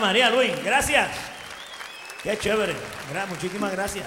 María Luis. Gracias. Qué chévere. Muchísimas gracias.